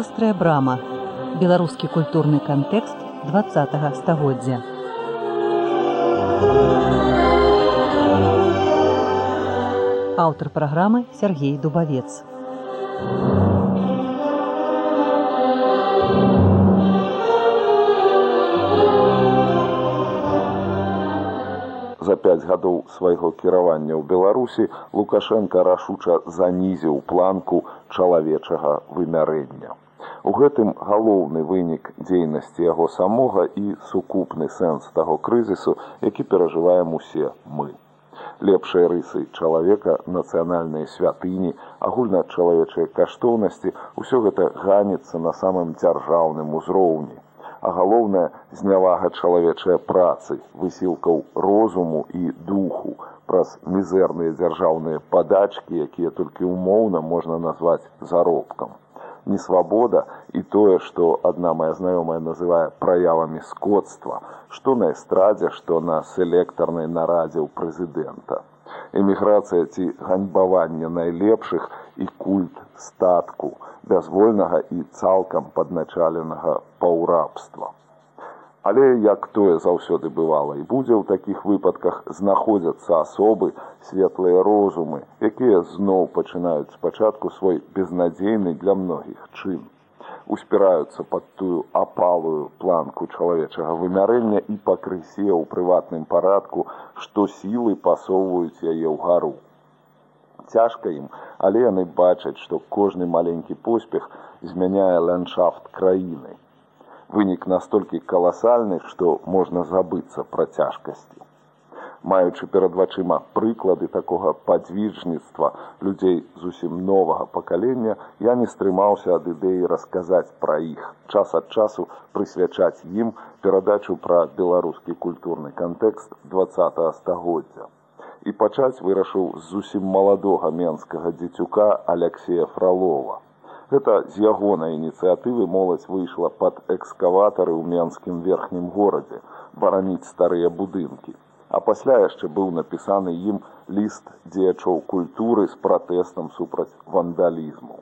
вострая брама беларускі культурны кантэкст два стагоддзя. Аўтар праграмы Сергей дубавец. За пяць гадоў свайго кіравання ў беларусі лукашенко рашуча занізіў планку чалавечага вымярэння у гэтым галоўны вынік дзейнасці яго самога і сукупны сэнс таго крызісу які перажываем усе мы. Лепшыя рысы чалавека нацыянальныя святыні агульначалавечыя каштоўнасці ўсё гэта ганіцца на самым дзяржаўным узроўні. А галоўнае знявага чалавечай працы высілкаў розуму і духу. Праз мізэрныя дзяржаўныя падачкі якія толькі умоўна можна назваць заробкам несвабода і тое што адна моя знаёмая называе праявамі скотства што на эстрадзе што на селектарнай нарадзе ў прэзідэнта эміграцыя ці ганьбаванне найлепшых і культ статку бязвольнага і цалкам падначаленага паўрабства. Але як тое заўсёды бывала і будзе ў такіх выпадках знаходзяцца асобы светлыя розумы, якія зноў пачынаюць спачатку свой безнадзейны для многіх чын успіраюцца пад тую апалую планку чалавечага вымярэння і пакрысе ў прыватным парадку, што сілы пасоўваюць яе ў гару. Цяжка ім, але яны бачаць, што кожны маленькі поспех змяняе ландшафт краіны. Вынік настолькі каласальны, што можна забыцца пра цяжкасці. Маючы перад вачыма прыклады такога падзвіжніцтва людзей зусім новага пакалення я не стрымаўся ад ідэі расказаць пра іх час ад часу прысвячаць ім перадачу пра беларускі культурны кантэкст два стагоддзя. І пачаць вырашыў з зусім маладога менскага дзецюка алексея фролова гэта з ягонай ініцыятывы моладзь выйшла пад экскаватары ў менскім верхнім горадзе бараніць старыя будынкі а пасля яшчэ быў напісаны ім ліст дзеячоў культуры з пратэстам супраць вандалізму.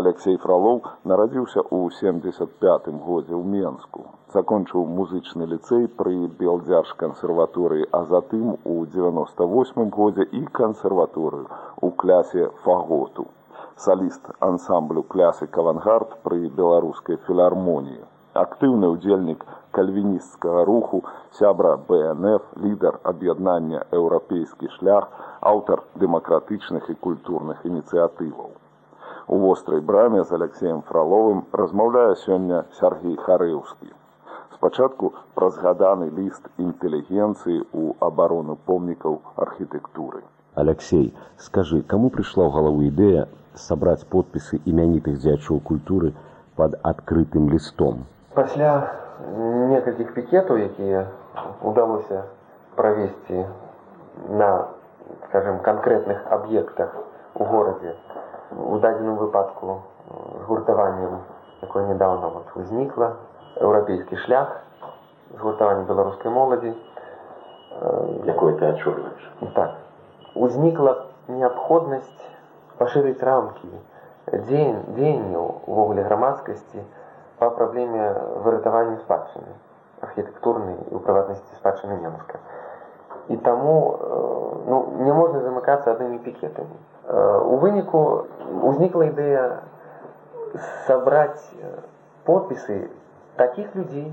Алексей Фролоў нарадзіўся ў 75 годзе ў Менску, закончыў музычны ліцэй пры белдзярж кансерваторыі, а затым у 98 годзе і кансерваторыю у клясе фаготу. Саліст ансамблю клясы кавангард пры беларускай філармоніі актыўны ўдзельнік кальвінісцкага руху сябра бнф лідар аб'яднання еўрапейскі шлях аўтар дэмакратычных і культурных ініцыятываў у вострай браме з алексеем фраловым размаўляе сёння сергей харыўскі спачатку пра згаданы ліст інтэлігенцыі ў абарону помнікаў архітэктуры алексей скажы каму прыйшла ў галаву ідэя сабраць подпісы імянітых дзячоў культуры под адкрытым лістом пасля некалькіх пікетаў якія удалося правесці на скажем канкрэтных аб'ектах у горадзе у дадзеным выпадку згуртаваннем якое нядаўна вот узнікла еўрапейскі шлях згуртавання беларускай моладзі якое ты адчуваеш так. Узнікла неабходнасць пашырыць рамкі дзень дзеянняў увогуле грамадскасці па праблеме выратавання спадчыны архітэктурнай і ў прыватнасці спадчыны немска і таму ну, не можна замыкацца аднымі пікетамі у выніку узнікла ідэя сабраць подпісы такіх людзей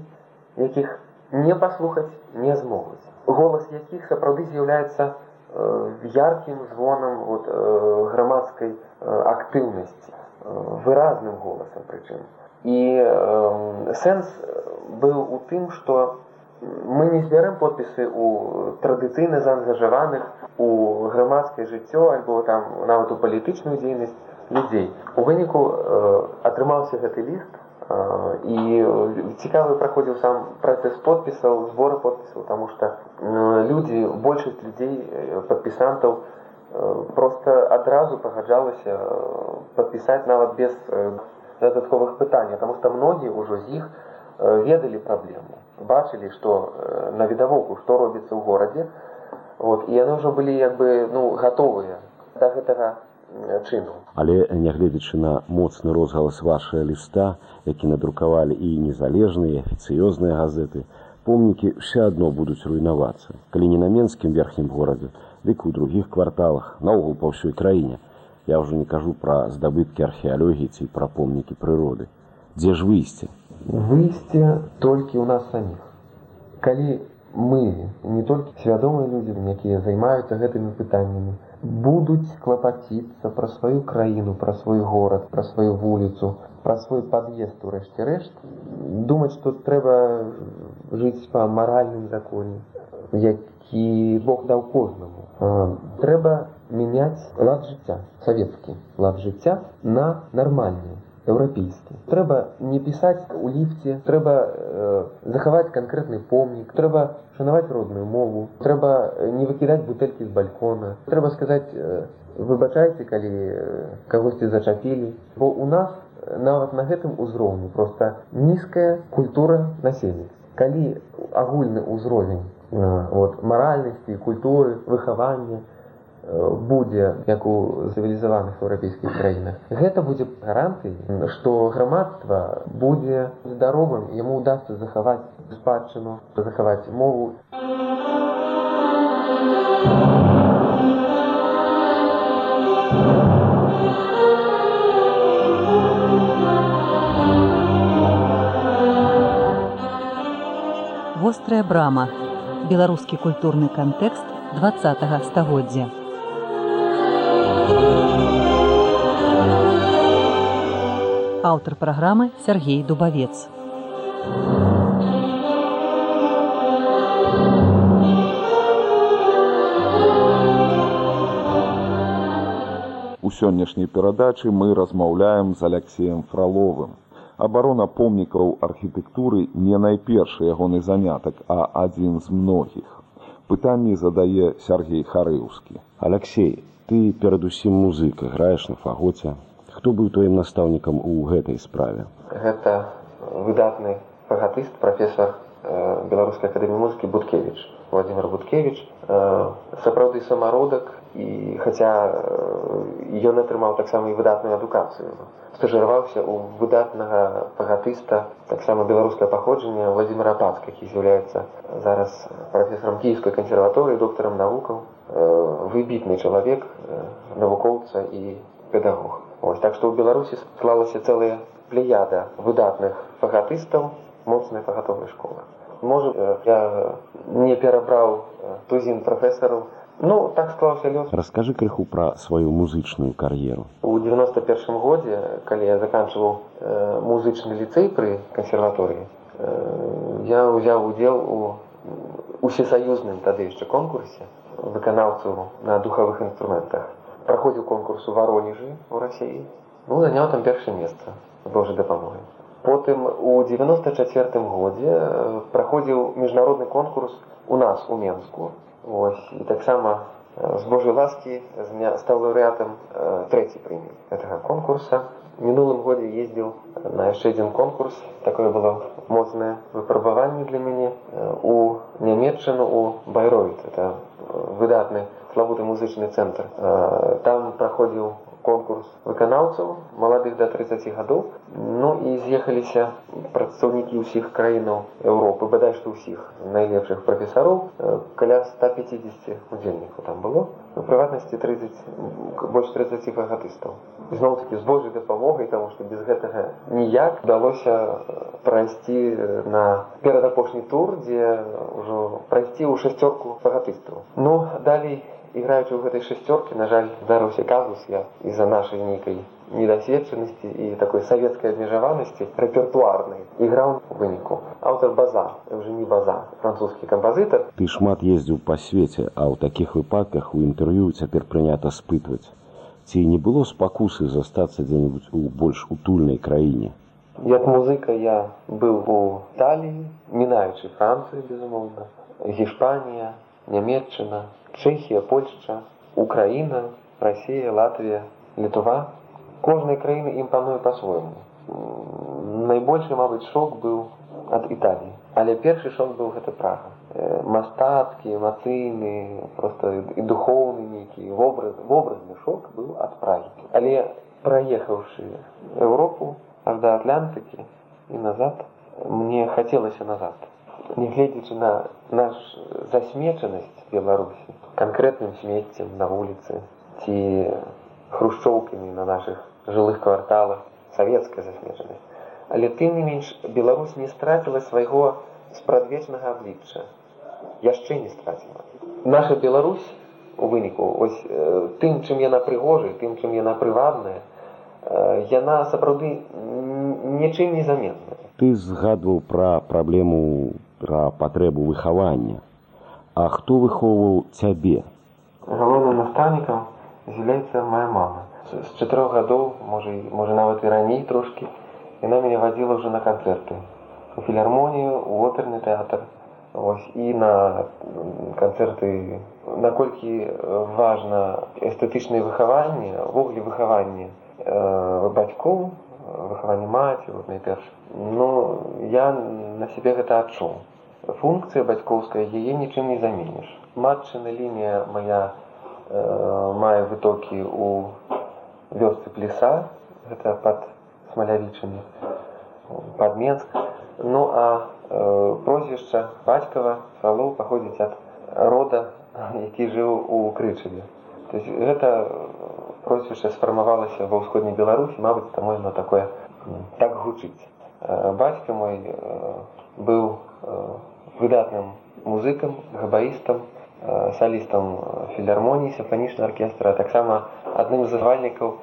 якіх не паслухаць не змогуць голас якіх сапраўды з'яўляецца яркім звонам вот, грамадскай актыўнасці выразным голасам прычым і э, сэнс быў у тым што мы не збярэм подпісы у традыцыйна заангажаваных у грамадскае жыццё альбо там нават у палітычную дзейнасць людзей у выніку э, атрымаўся гэты ліст э, і цікавы праходзіў сам працэс подпісаў зборы подпісаў што э, людзі большасць людзей падпісантаў э, просто адразу пагаджалася э, падпісаць нават без э, дадатковых пытанняў потому что многія ўжо з іх ведалі праблему бачылі что на відавоку што робіцца ў горадзе вот і яны ўжо былі як бы ну гатовыя да гэтага чыну Але нягледзячы на моцны розгалас вашага ліста, які надрукавалі і незалежныя афіцыёзныя газеты, помнікі все адно будуць руйнавацца. Калі не на менскім верхнім горадзе, дык у другіх кварталах, наогул па ўсёй краіне. Я ўжо не кажу пра здабыткі археалогіі ці пра помнікі прыроды. Дзе ж выйсце? выйсце толькі ў нас саміх калі мы не толькі свядомыя людзі якія займаюцца гэтымі пытаннямі будуць клапаціцца пра сваю краіну пра свой горад пра сваю вуліцу пра свой пад'езд у рэшце рэшт думаць што трэба жыць па маральным законе які бог даў кожнаму. Трэба мяняць лад жыцця савецкі лад жыцця на нармальны еўрапейскі трэба не пісаць у ліфце трэба э, захаваць канкрэтны помнік трэба шанаваць родную мову трэба э, не выкідаць бутэлькі з балькона трэба сказаць э, выбачайце калі э, кагосьці зачапілі бо у нас э, нават на гэтым узроўні просто нізкая культура насельніц калі агульны ўзровень э, от маральнасці культуры выхавання будзе як у цывілізаваных еўрапейскіх краінах гэта будзе гарантый што грамадства будзе здаровым яму удасся захаваць спадчыну захаваць мову Вострая брама. Беларускі культурны кантэкст 20 стагоддзя. Аўтар праграмы Сергей Дубавец. У сённяшняй перадачы мы размаўляем з Алексеем Фраловым. Абарона помнікаў архітэктуры не найпершы ягоны занятак, а адзін з многіх. Пытанні задае Сергей Харыўскі. Алексей, ты перадусім музыка, граеш на фагоце. Хто быў тваім настаўнікам у гэтай справе? гэта выдатны фагатыст прафесор э, беларускай акадэміі музыкі буткевич владимир буткевич э, сапраўды самародак і хаця э, ён атрымаў таксама і выдатную адукацыю. Стажыраваўся у выдатнага фагатыста таксама беларускае паходжання владимира пац які з'яўляецца зараз прафесарам кіевскай кансерваторыі доктарам навукаў выбітны чалавек навукоўца і педагог. Ось, так што ў беларусі склалася цэлая плеяда выдатных фагатыстаў моцнай фагатовай школы можа я не перабраў тузін прафесару ну так склаўся лёс. Раскажы крыху пра сваю музычную кар'еру. у 91 годзе калі я заканчваў э, музычны ліцэй пры кансерваторыі э, я ўзяў удзел у усесаюзным тады яшчэ конкурсе выканаўцаў на духавых інструментах праходзіў конкурс у варонежы у рассіі ну заняў там першае месца божай дапамогай потым у 94 годзе э, праходзіў міжнародны конкурс у нас у менску. Ось. І таксама э, з божай ласкі з меня стаў лаўрэатам э, трэці прэміі гэтага конкурса. Мінулым годзе ездзіў на яшчэ адзін конкурс. Такое было моцнае выпрабаванне для мяне э, у нямецчыну у байроид это выдатны славуты музычны цэнтр там праходзіў конкурс выканаўцаў маладых да 30 гадоў ну і з'ехаліся прадстаўнікі ўсіх краінаў Еўропы бадай што ўсіх найлепшых прафесароў каля 150 удзельнікаў там было у прыватнасці 30 больш 30 фагатыстаў зноў таки з божай дапамогай таму што без гэтага ніяк удалося прайсці на перадапошні тур дзе ўжо прайсці ў шасцёрку фагатыстаў ну далей іграючы ў гэтай шасцёркі на жаль здарыўся казус я з-за нашай нейкай недасведчанасці і такой савецкай абмежаванасці рэпертуарнай іграў у выніку аўтар база уже не база французскі кампазітар Ты шмат ездзіў па свеце, а ў такіх выпадках у інтэрв'ю цяпер прынята спытваць. Ці не было спакусы застацца дзе-небудзь у больш утульнай краіне. Як музыка я быў у Таліі, мінаючы Францыю, безумоўна, Гішпанія, Нямецчына, Чэхія, Польшча, Украіна, Расія, Латвія, Літва. Кожнай краіны імпануе па-свойму. Найбольшы, мабыць, шок быў ад італіі але першы шок быў гэта прага мастацкі эмацыйны просто і духоўны нейкі вобраз вобразны шок быў ад прагі але праехаўшы Еўропу аж да атлантыкі і назад мне хацелася назад нягледзячы на наш засмечанасць беларусі канкрэтным смеццем на вуліцы ці хрушчоўкамі на наших жылых кварталах савецкая засмечанасць але тым не менш Беларусь не страціла свайго спрадвечнага аблічча. Яшчэ не страціла наша Беларусь у выніку ось тым чым яна прыгожай тым чым яна прывабная яна сапраўды нічым не заметная. Ты згадваў пра праблему пра патрэбу выхавання а хто выхоўваў цябе? Галоўным настаўнікам з'яўляецца моя мама. З чатырох гадоў можа можа нават і раней трошкі яна мяне вадзіла ўжо на канцэрты у філармонію у оперны тэатр ось і на канцэрты наколькі важна эстэтычнае выхаванне ввогуле выхаванне э, бацькоў выхаванне маці вот найперш ну я на сябе гэта адчуў функцыя бацькоўская яе нічым не заменіш. Матчына лінія моя э, мае вытокі у вёсцы плеса гэта пад смалявічамі пад менск. Ну а э, прозвішча бацькава фралоў паходзіць ад рода які жыў у крычаве. То есть гэта прозвішча сфармавалася ва ўсходняй беларусі мабыць там можна такое так гучыць. Бацька мой э, быў э, выдатным музыкам габаістам салістам філармоніі сімфанічна аркестра таксама адным з захвальнікаў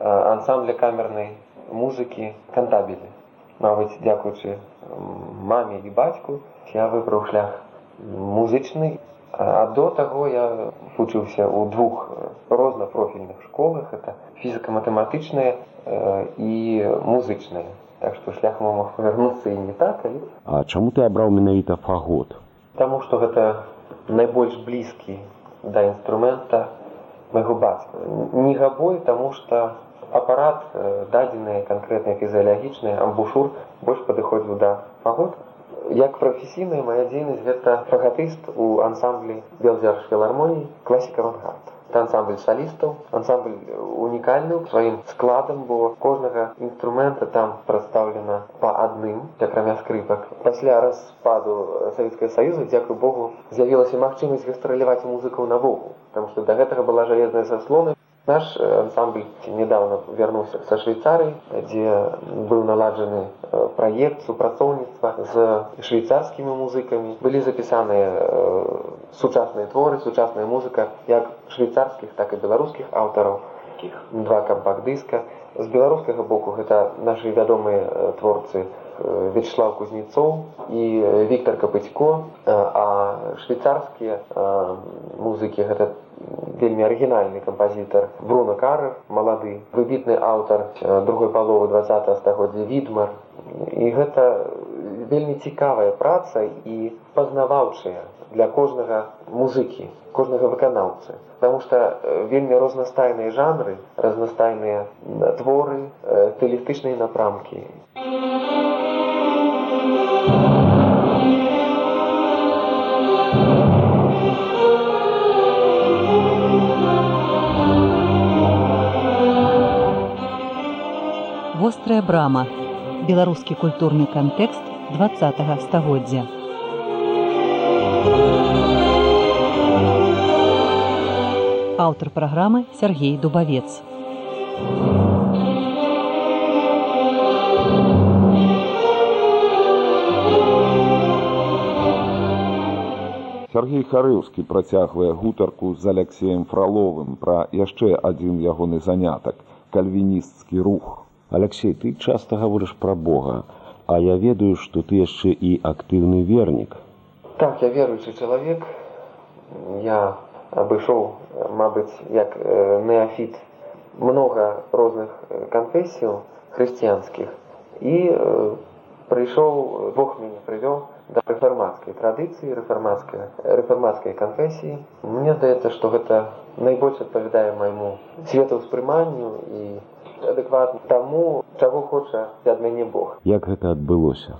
ансамбля камернай музыкі кантабілі мабыць дзякуючы маме і бацьку я выбраў шлях музычны а до таго я вучыўся ў двух рознапрофільных школах. Это фізіка-матэматычная і музычная так што шлях мог павярнуцца і не так але... А чаму ты абраў менавіта фагот? Таму што гэта найбольш блізкі да інструмента майго бацька не габой таму што апарат дадзеныя канкрэтныя фізіялагічныя амбушур больш падыходзіў да фагот як прафесійная моя дзейнасць гэта фагатыст у ансамблі белзерж філармоніі класіка авангард. Ансамбль салістаў ансамбль унікальны сваім складам бо кожнага інструмента там прадстаўлена па адным акрамя скрыпак. Пасля распаду савецкага саюза дзякую богу з'явілася магчымасць гастраляваць музыкаў навогул там што да гэтага была жалезная заслона Наш ансамбль недавно вярнуўся са швейцарый, дзе быў наладжаны праект супрацоўніцтва з швейцарскімі музыкамі. Былі запісаныя сучасныя творы, сучасная музыка як швейцарскіх, так і беларускіх аўтараў, два кампакт-дыска. З беларускага боку гэта нашы вядомыя творцы Вячеслав Кузнецоў і Віктор Капыцько, а швейцарскія музыкі гэта вельмі арыгінальны кампазітар Бруно Карр, малады, выбітны аўтар другой паловы два стагоддзя відмар. І гэта вельмі цікавая праца і пазнаваўчая для кожнага музыкі, кожнага выканаўцы. Таму што вельмі рознастайныя жанры, разнастайныя творы, стылістычныя напрамкі. Вострая брама. Беларускі культурны кантэкст 20 стагоддзя. Аўтар праграмы Сергей Дубавец. Сергей Харыўскі працягвае гутарку з Алексеем Фраловым пра яшчэ адзін ягоны занятак кальвінісцкі рух. Алексей, ты часта гаворыш пра Бога, а я ведаю, што ты яшчэ і актыўны вернік. Так, я веруючы чалавек. Я абышоў, мабыць, як неафіт многа розных канфесіяў хрысціянскіх і прыйшоў Бог мяне прывёў да рэфармацкай традыцыі рэфармацкай рэфармацкай канфесіі. Мне здаецца, што гэта найбольш адпавядае майму светаўспрыманню і адэкватна таму, чаго хоча ад мяне Бог. Як гэта адбылося?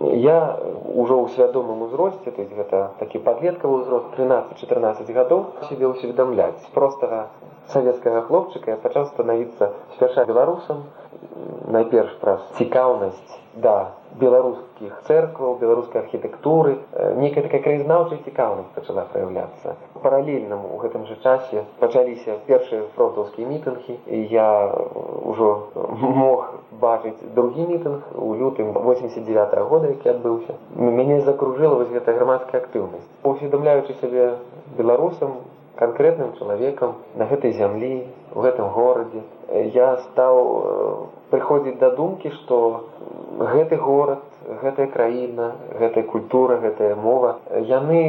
я ўжо ў свядомым узросце то есть гэта такі падлеткавы ўзрост 13-14 гадоў себе усведамляць простага савецкага хлопчыка я пачаў станавіцца спярша беларусам найперш праз цікаўнасць да беларускіх церкваў беларускай архітэктуры. Некая такая краязнаўчая цікаўнасць пачала праяўляцца. Паралельным у гэтым жа часе пачаліся першыя фронтаўскія мітынгі і я ўжо мог бачыць другі мітынг у лютым 89 -го года які адбыўся. Мяне закружыла вось гэта грамадская актыўнасць. Усведамляючы сябе беларусам канкрэтным чалавекам на гэтай зямлі в гэтым горадзе я стаў прыходзіць да думкі што гэты горад гэтая краіна гэтая культура гэтая мова яны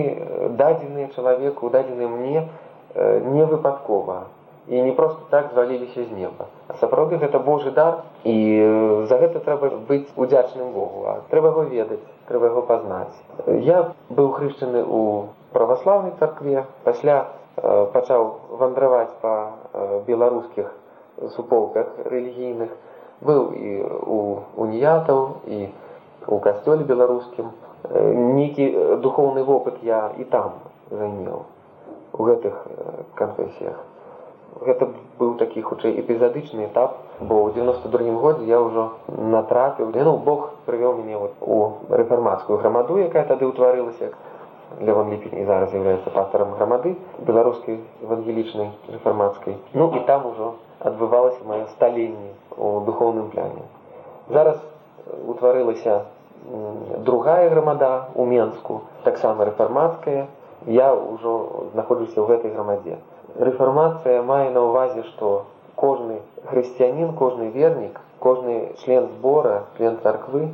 дадзеныя чалавеку дадзены мне не выпадкова. І не просто так зваліліся з неба. Сапраўды гэта божы дар і за гэта трэба быць удзячным богу. А трэба яго ведаць трэба яго пазнаць. Я быў хрышчаны у праваслаўнай царкве пасля пачаў вандраваць па беларускіх суполках рэлігійных быў і у уніятаў і у касцёле беларускім нейкі духоўны вопыт я і там займеў у гэтых канфесіях гэта быў такі хутчэй эпізадычны этап бо ў 92 годзе я ўжо натрапіў ну бог прывёў мяне вот у рэфармацкую грамаду якая тады ўтварылася. Леван Ліпень і зараз з'яўляецца пастарам грамады беларускай евангелічнай рэфармацкай. Ну і там ужо адбывалася маё сталенне у духоўным пляне зараз утварылася другая грамада у менску таксама рэфармацкая я ўжо знаходжуся ў гэтай грамадзе рэфармацыя мае на ўвазе што кожны хрысціянін кожны вернік кожны член збора член царквы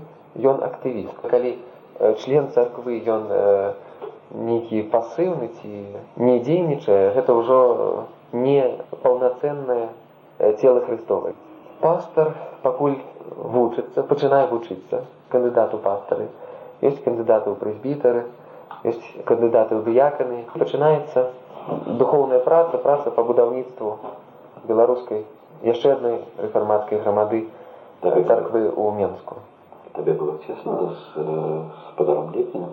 ён актывіст калі член царквы ён нейкі пасыўны ці не дзейнічае гэта ўжо не паўнацэннае цела христовай пастор пакуль вучыцца пачынае вучыцца кандыдату пастары ёсць кандыдаты ў прэзбітары ёсць кандыдаты ў дыяканы. Пачынаецца духоўная праца праца па будаўніцтву беларускай яшчэ адной рэфармацкай грамады царквы ў менску. табе было цесна з, з падаром летнім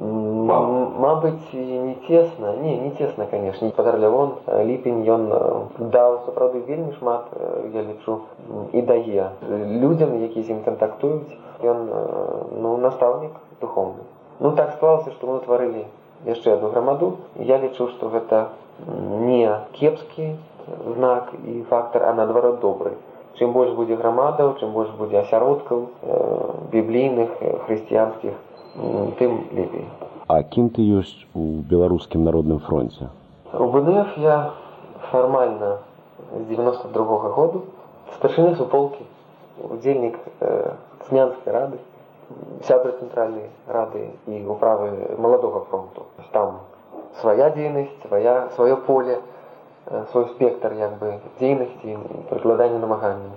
Мабыць не цесна не не цесна конечно. Падар лявон ліпень ён даў сапраўды вельмі шмат я лічу і дае людзям які з ім кантактуюць ён ну настаўнік духовны ну так склалася што мы утварылі яшчэ одну грамаду я лічу што гэта не кепскі знак і фактор а наадварот добрый. Чым больш будзе грамадаў чым больш будзе асяродкаў біблійных хрысціянскіх тым лепей. А кім ты ёсць у беларускім народным фронце? У БДФ я фармальна з 92 -го году старшыны суполкі удзельнік э, цнянскай рады сябры цэнтральнай рады і управы маладога фронту. Там свая дзейнасць свая сваё поле э, свой спектр як бы дзейнасці прыкладання намагання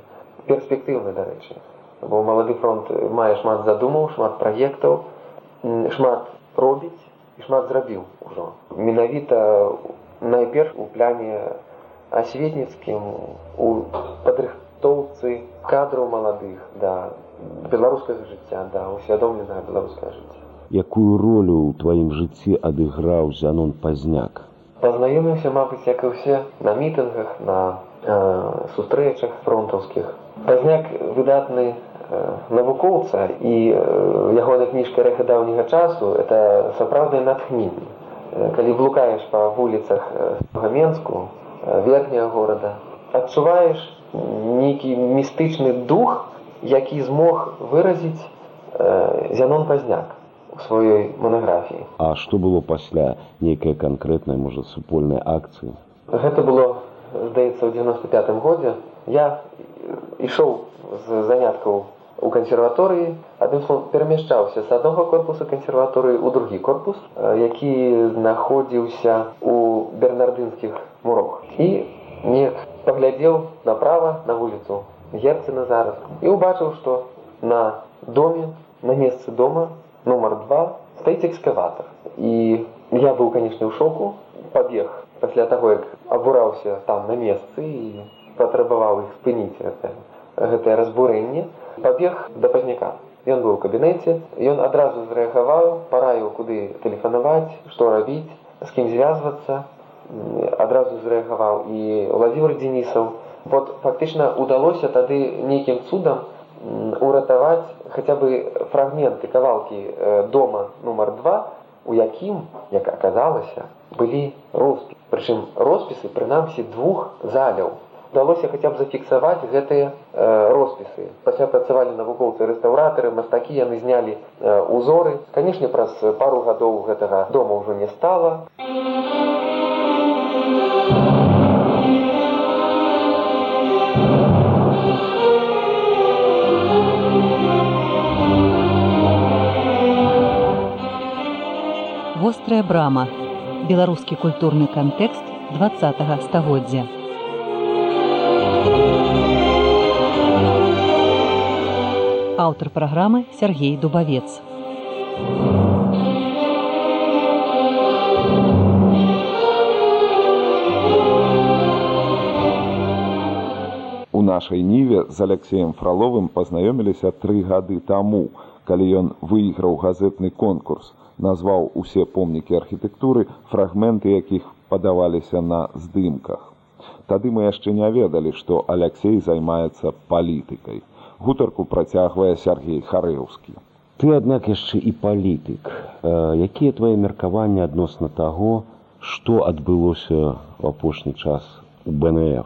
перспектыўны дарэчы бо малады фронт мае шмат задумаў шмат праектаў шмат робіць і шмат зрабіў ужо. Менавіта найперш у пляне асветніцкім у падрыхтоўцы кадраў маладых да беларускага жыцця да усвядомленага беларускае жыцця. Якую ролю ў тваім жыцці адыграў зянон пазняк? Пазнаёміўся мабыць як і ўсе на мітынгах на э, сустрэчах фронтаўскіх. Пазняк выдатны навукоўца і ягоная кніжка рэха даўняга часу это сапраўднае натхненне. Калі блукаеш па вуліцах гаменску верхняга горада адчуваеш нейкі містычны дух які змог выразіць зянон пазняк сваёй манаграфіі. А што было пасля нейкая канкрэтная можа супольная акцыі? Гэта было здаецца ў 95 годзе. Я ішоў з заняткаў у кансерваторыі адным словом перамяшчаўся з аднаго корпуса кансерваторыі ў другі корпус які знаходзіўся у бернардынскіх мурах. І неяк паглядзеў направа на вуліцу герцына зараз. І ўбачыў што на доме на месцы дома нумар два стаіць экскаватор і я быў канечне ў шоку. Пабег пасля таго як абураўся там на месцы і патрабаваў іх спыніць. гэта гэтае разбурэнне. Пабег да пазняка. Ён быў у кабінеце ён адразу зрэагаваў параіў куды тэлефанаваць што рабіць з кім звязвацца. Адразу зрэагаваў і владимир денисаў вот фактычна удалося тады нейкім цудам уратаваць хаця бы фрагменты кавалкі дома нумар два у якім як аказалася былі роспісы прычым роспісы прынамсі двух заляў удалося хаця б зафіксаваць гэтыя э, роспісы пасля працавалі навукоўцы рэстаўратары мастакі яны знялі э, узоры. Канешне праз пару гадоў гэтага дома ўжо не стала. Вострая брама. Беларускі культурны кантэкст два стагоддзя аўтар праграмы Сергей Дубавец. У нашай ніве з Алексеем Фраловым пазнаёміліся тры гады таму, калі ён выйграў газетны конкурс, назваў усе помнікі архітэктуры, фрагменты якіх падаваліся на здымках. Тады мы яшчэ не ведалі, што Алексей займаецца палітыкай гутарку працягвае Сергей Харэўскі. Ты, аднак яшчэ і палітык. Якія твае меркаванні адносна таго, што адбылося ў апошні час у БНФ?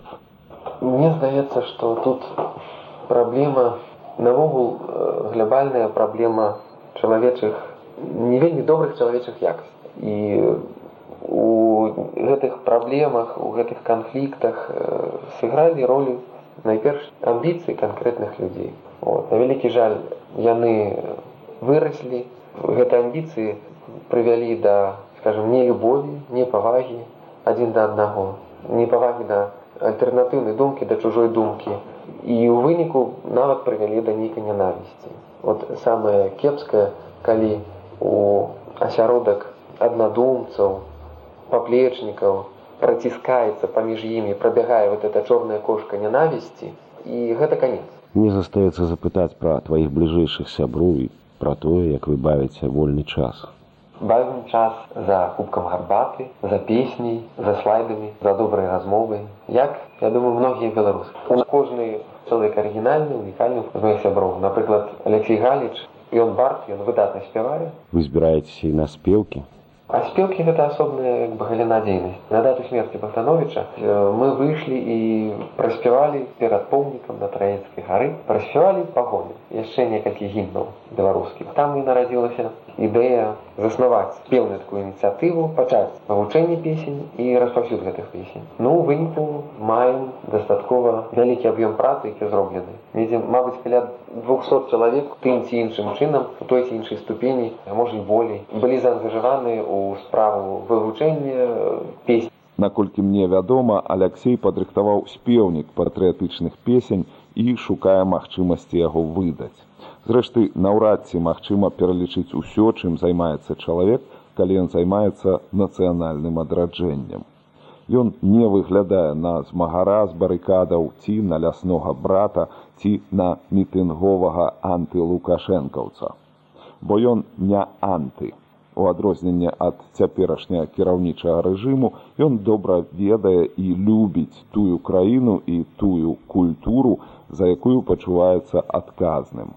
Мне здаецца, што тут праблема навогул глобальная праблема чалавечых не вельмі добрых чалавечых якасць. І у гэтых праблемах, у гэтых канфліктах сыгралі ролю найперш амбіцыі канкрэтных людзей. Вот. на вялікі жаль яны выраслі. Гэта амбіцыі прывялі да скажем не любові не павагі адзін да аднаго. Не павагі да альтэрнатыўнай думкі да чужой думкі. І ў выніку нават прывялі да нейкай нянавісці. Вот самае кепскае калі у асяродак аднадумцаў паплечнікаў проціскаецца паміж імі прабягае вот эта чорная кошка ненавісці і гэта конец мне застаецца запытаць пра тваіх бліжэйшых сяброў і пра тое як вы бавіце вольны час. Бавім час за кубкам гарбаты за песняй за слайдамі за добрай размовай як я думаю многія беларусы. У кожны чалавек арыгінальны унікальны моих сяброў. Напрыклад алексей галіч ён барт ён выдатна спявае. Вы збіраецеся і на спеўкі А спелкі гэта асобная як бы галіна дзейнасць на дату смерти бахтановича мы выйшлі і праспявалі перад помнікам на траецкай гары праспявалі пагоны яшчэ некалькі гімнаў беларускіх там і нарадзілася ідэя заснаваць пеўную такую ініцыятыву пачаць навучэнне песень і распаўсюд гэтых песень. Ну выніку маем дастаткова вялікі аб'ём працы які зроблены. Недзе мабыць каля 200 чалавек тым ці іншым чынам у той ці іншай ступені можа болей. Былі заангажаваны у справу вывучэння песень наколькі мне вядома алексей падрыхтаваў спеўнік патрыятычных песень і шукае магчымасці яго выдаць зрэшты наўрад ці магчыма пералічыць усё чым займаецца чалавек калі ён займаецца нацыянальным адраджэннем. Ён не выглядае на змагара з барыкадаў ці на ляснога брата ці на мітынговага антылукашэнкаўца. Бо ён не анты. У адрозненне ад цяперашняга кіраўнічага рэжыму ён добра ведае і любіць тую краіну і тую культуру за якую пачуваецца адказным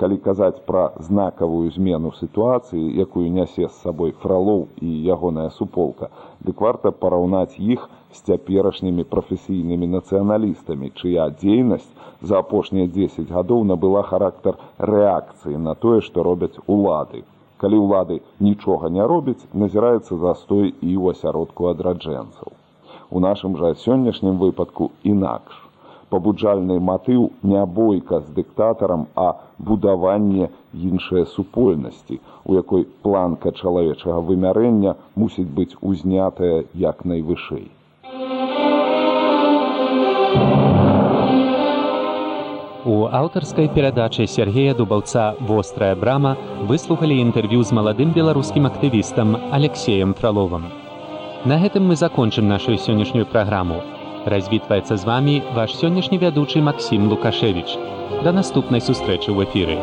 калі казаць пра знакавую змену сітуацыі якую нясе з сабой фралоў і ягоная суполка дык варта параўнаць іх з цяперашнімі прафесійнымі нацыяналістамі чыя дзейнасць за апошнія дзесяць гадоў набыла характар рэакцыі на тое што робяць улады. Калі ўлады нічога не робяць назіраецца застой і ў асяродку адраджэнцаў. У нашым жа сённяшнім выпадку інакш пабуджальны матыў не бойка з дыктатарам а будаванне іншыя супольнасці у якой планка чалавечага вымярэння мусіць быць узнятая як найвышэй У аўтарскай перадачы Сергея Дубаўца вострая брама выслухалі інтэрв'ю з маладым беларускім актывістам Алексеем Фраловым. На гэтым мы закончым нашу сённяшнюю праграму. Развітваецца з вамі ваш сённяшні вядучы Макссім Лукашевіч. Да наступнай сустрэчы ў эфіры.